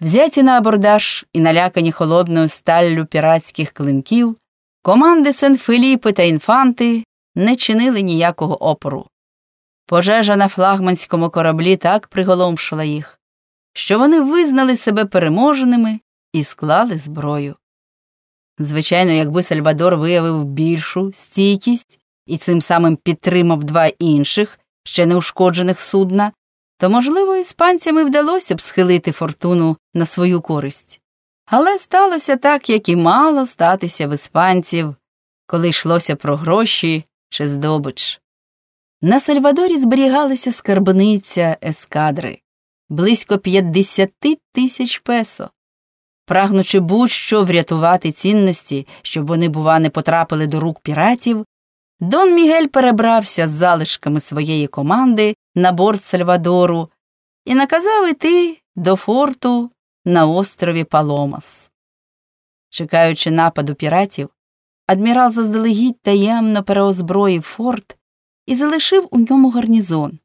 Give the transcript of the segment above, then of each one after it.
Взяті на абордаж і налякані холодною сталлю піратських клинків, команди Сен-Феліпи та інфанти не чинили ніякого опору. Пожежа на флагманському кораблі так приголомшила їх, що вони визнали себе переможеними і склали зброю. Звичайно, якби Сальвадор виявив більшу стійкість і цим самим підтримав два інших, ще неушкоджених судна, то, можливо, іспанцям і вдалося б схилити фортуну на свою користь. Але сталося так, як і мало статися в іспанців, коли йшлося про гроші чи здобич. На Сальвадорі зберігалися скарбниця ескадри близько 50 тисяч песо. Прагнучи будь-що врятувати цінності, щоб вони, бува, не потрапили до рук піратів, Дон Мігель перебрався з залишками своєї команди на борт Сальвадору і наказав іти до форту на острові Паломас. Чекаючи нападу піратів, адмірал заздалегідь таємно переозброїв форт і залишив у ньому гарнізон.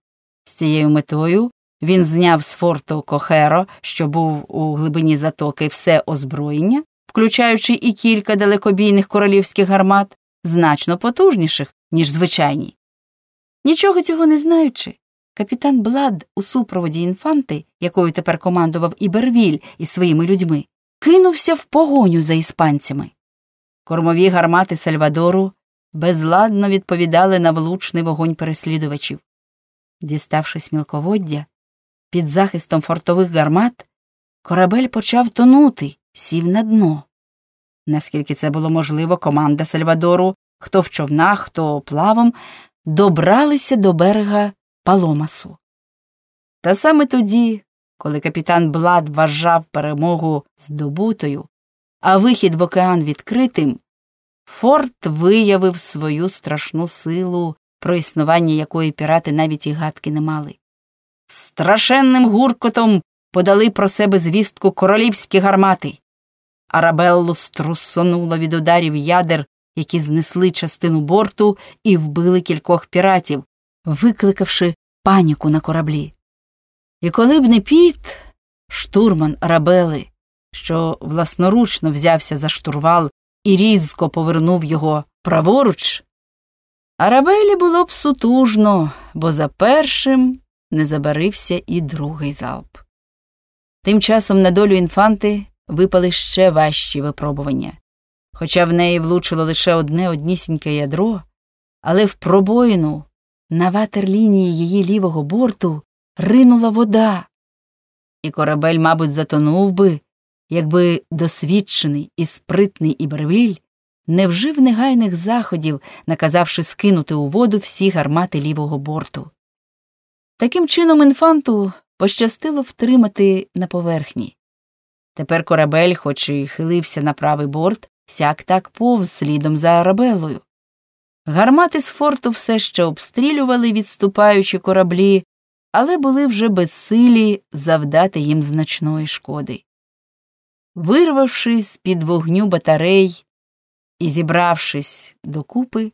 З цією метою він зняв з форту Кохеро, що був у глибині затоки, все озброєння, включаючи і кілька далекобійних королівських гармат, значно потужніших, ніж звичайні. Нічого цього не знаючи, капітан Блад у супроводі інфанти, якою тепер командував Ібервіль із своїми людьми, кинувся в погоню за іспанцями. Кормові гармати Сальвадору безладно відповідали на влучний вогонь переслідувачів. Діставшись мілководдя, під захистом фортових гармат, корабель почав тонути, сів на дно. Наскільки це було можливо, команда Сальвадору, хто в човнах, хто плавом, добралися до берега Паломасу. Та саме тоді, коли капітан Блад вважав перемогу здобутою, а вихід в океан відкритим, Форт виявив свою страшну силу, про існування якої пірати навіть і гадки не мали. Страшенним гуркотом подали про себе звістку королівські гармати. Арабеллу струсонуло від ударів ядер, які знесли частину борту і вбили кількох піратів, викликавши паніку на кораблі. І коли б не піт, штурман Арабели, що власноручно взявся за штурвал і різко повернув його праворуч, Арабелі було б сутужно, бо за першим не забарився і другий залп. Тим часом на долю інфанти випали ще важчі випробування. Хоча в неї влучило лише одне однісіньке ядро, але в пробоїну на ватерлінії її лівого борту ринула вода, і корабель, мабуть, затонув би, якби досвідчений і спритний Ібервіль не вжив негайних заходів, наказавши скинути у воду всі гармати лівого борту. Таким чином інфанту пощастило втримати на поверхні. Тепер корабель, хоч і хилився на правий борт, сяк так повз слідом за арабелою. Гармати з форту все ще обстрілювали відступаючі кораблі, але були вже безсилі завдати їм значної шкоди. Вирвавшись з під вогню батарей і зібравшись докупи,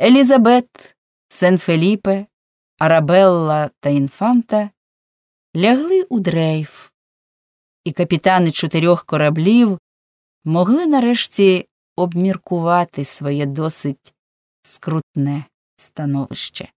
Елізабет, Сен Феліпе, Арабелла та Інфанта лягли у дрейф, і капітани чотирьох кораблів могли нарешті обміркувати своє досить скрутне становище.